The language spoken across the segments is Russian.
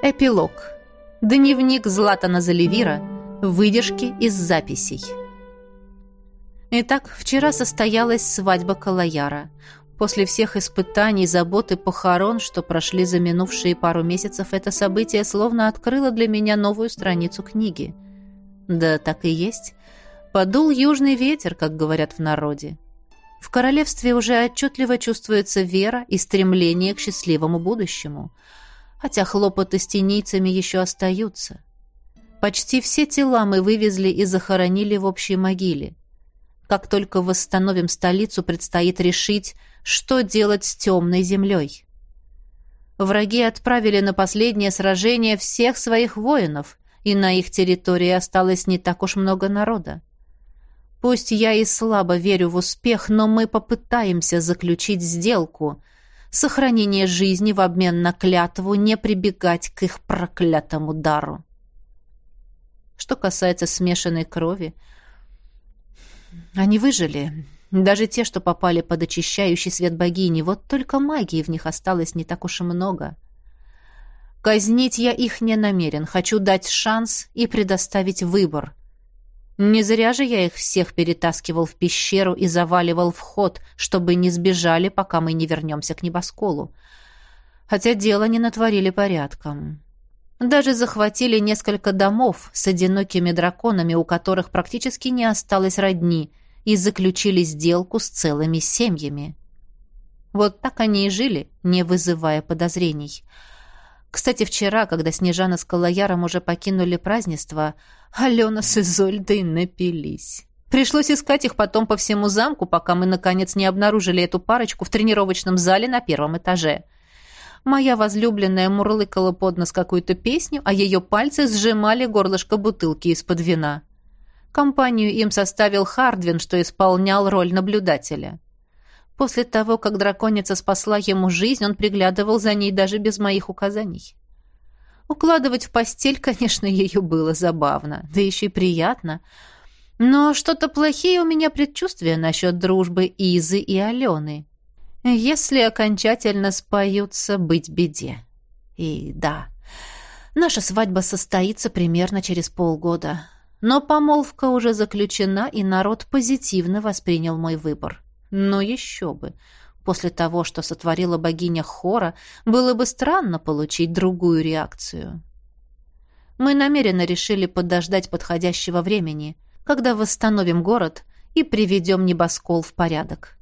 Эпилог. Дневник Златана Заливира. Выдержки из записей. Итак, вчера состоялась свадьба Калаяра. После всех испытаний, забот и похорон, что прошли за минувшие пару месяцев, это событие словно открыло для меня новую страницу книги. Да, так и есть. Подул южный ветер, как говорят в народе. В королевстве уже отчетливо чувствуется вера и стремление к счастливому будущему – хотя хлопоты с тенийцами еще остаются. Почти все тела мы вывезли и захоронили в общей могиле. Как только восстановим столицу, предстоит решить, что делать с темной землей. Враги отправили на последнее сражение всех своих воинов, и на их территории осталось не так уж много народа. Пусть я и слабо верю в успех, но мы попытаемся заключить сделку — сохранение жизни в обмен на клятву не прибегать к их проклятому дару. Что касается смешанной крови, они выжили, даже те, что попали под очищающий свет богини, вот только магии в них осталось не так уж и много. Казнить я их не намерен, хочу дать шанс и предоставить выбор. Не зря же я их всех перетаскивал в пещеру и заваливал вход, чтобы не сбежали, пока мы не вернемся к небосколу. Хотя дело не натворили порядком. Даже захватили несколько домов с одинокими драконами, у которых практически не осталось родни, и заключили сделку с целыми семьями. Вот так они и жили, не вызывая подозрений. Кстати, вчера, когда Снежана с Калаяром уже покинули празднество, Алена с Изольдой напились. Пришлось искать их потом по всему замку, пока мы, наконец, не обнаружили эту парочку в тренировочном зале на первом этаже. Моя возлюбленная мурлыкала под нос какую-то песню, а ее пальцы сжимали горлышко бутылки из-под вина. Компанию им составил Хардвин, что исполнял роль наблюдателя. После того, как драконица спасла ему жизнь, он приглядывал за ней даже без моих указаний. Укладывать в постель, конечно, ее было забавно, да еще и приятно. Но что-то плохие у меня предчувствия насчет дружбы Изы и Алены. Если окончательно споются, быть беде. И да, наша свадьба состоится примерно через полгода. Но помолвка уже заключена, и народ позитивно воспринял мой выбор. Но еще бы. После того, что сотворила богиня Хора, было бы странно получить другую реакцию. Мы намеренно решили подождать подходящего времени, когда восстановим город и приведем небоскол в порядок.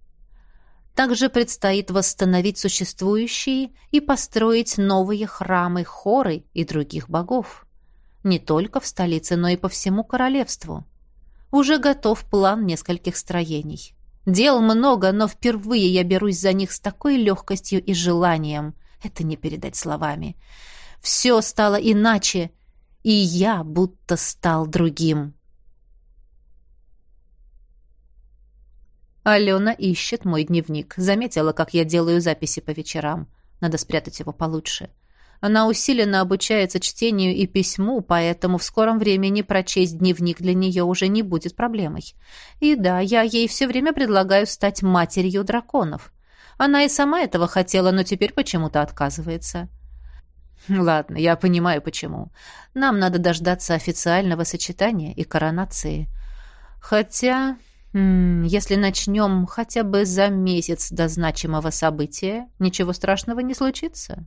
Также предстоит восстановить существующие и построить новые храмы Хоры и других богов. Не только в столице, но и по всему королевству. Уже готов план нескольких строений. Дел много, но впервые я берусь за них с такой легкостью и желанием. Это не передать словами. Все стало иначе, и я будто стал другим. Алена ищет мой дневник. Заметила, как я делаю записи по вечерам. Надо спрятать его получше. — она усиленно обучается чтению и письму, поэтому в скором времени прочесть дневник для нее уже не будет проблемой. И да, я ей все время предлагаю стать матерью драконов. Она и сама этого хотела, но теперь почему-то отказывается. Ладно, я понимаю, почему. Нам надо дождаться официального сочетания и коронации. Хотя, если начнем хотя бы за месяц до значимого события, ничего страшного не случится.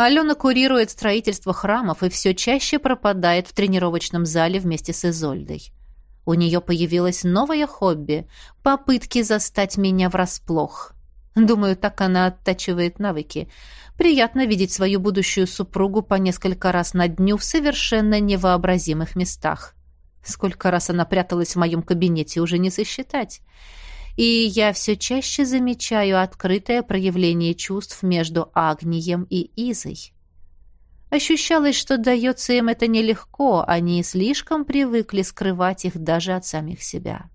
Алена курирует строительство храмов и все чаще пропадает в тренировочном зале вместе с Изольдой. У нее появилось новое хобби — попытки застать меня врасплох. Думаю, так она оттачивает навыки. Приятно видеть свою будущую супругу по несколько раз на дню в совершенно невообразимых местах. Сколько раз она пряталась в моем кабинете, уже не сосчитать и я все чаще замечаю открытое проявление чувств между Агнием и Изой. Ощущалось, что дается им это нелегко, они слишком привыкли скрывать их даже от самих себя.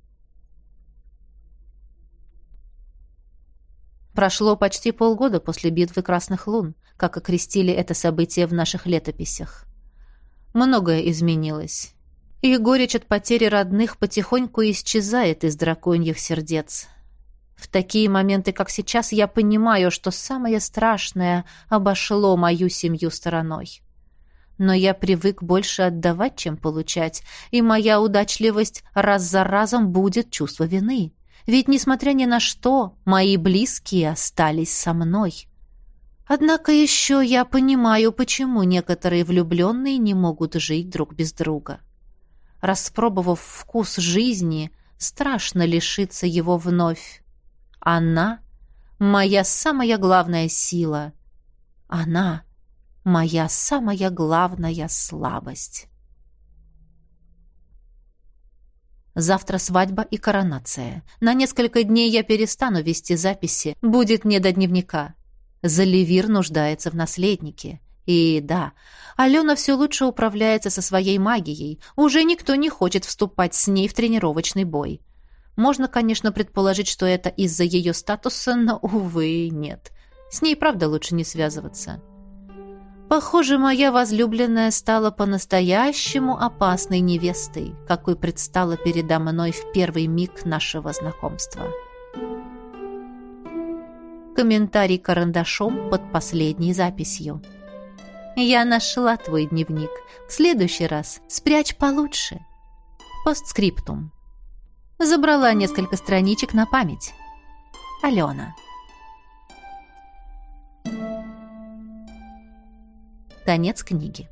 Прошло почти полгода после битвы Красных Лун, как окрестили это событие в наших летописях. Многое изменилось и горечь от потери родных потихоньку исчезает из драконьих сердец. В такие моменты, как сейчас, я понимаю, что самое страшное обошло мою семью стороной. Но я привык больше отдавать, чем получать, и моя удачливость раз за разом будет чувство вины. Ведь, несмотря ни на что, мои близкие остались со мной. Однако еще я понимаю, почему некоторые влюбленные не могут жить друг без друга. Распробовав вкус жизни, страшно лишиться его вновь. Она — моя самая главная сила. Она — моя самая главная слабость. Завтра свадьба и коронация. На несколько дней я перестану вести записи. Будет не до дневника. Заливир нуждается в наследнике. И да, Алена все лучше управляется со своей магией. Уже никто не хочет вступать с ней в тренировочный бой. Можно, конечно, предположить, что это из-за ее статуса, но, увы, нет. С ней, правда, лучше не связываться. Похоже, моя возлюбленная стала по-настоящему опасной невестой, какой предстала передо мной в первый миг нашего знакомства. Комментарий карандашом под последней записью. «Я нашла твой дневник. В следующий раз спрячь получше». Постскриптум. Забрала несколько страничек на память. Алена. Конец книги.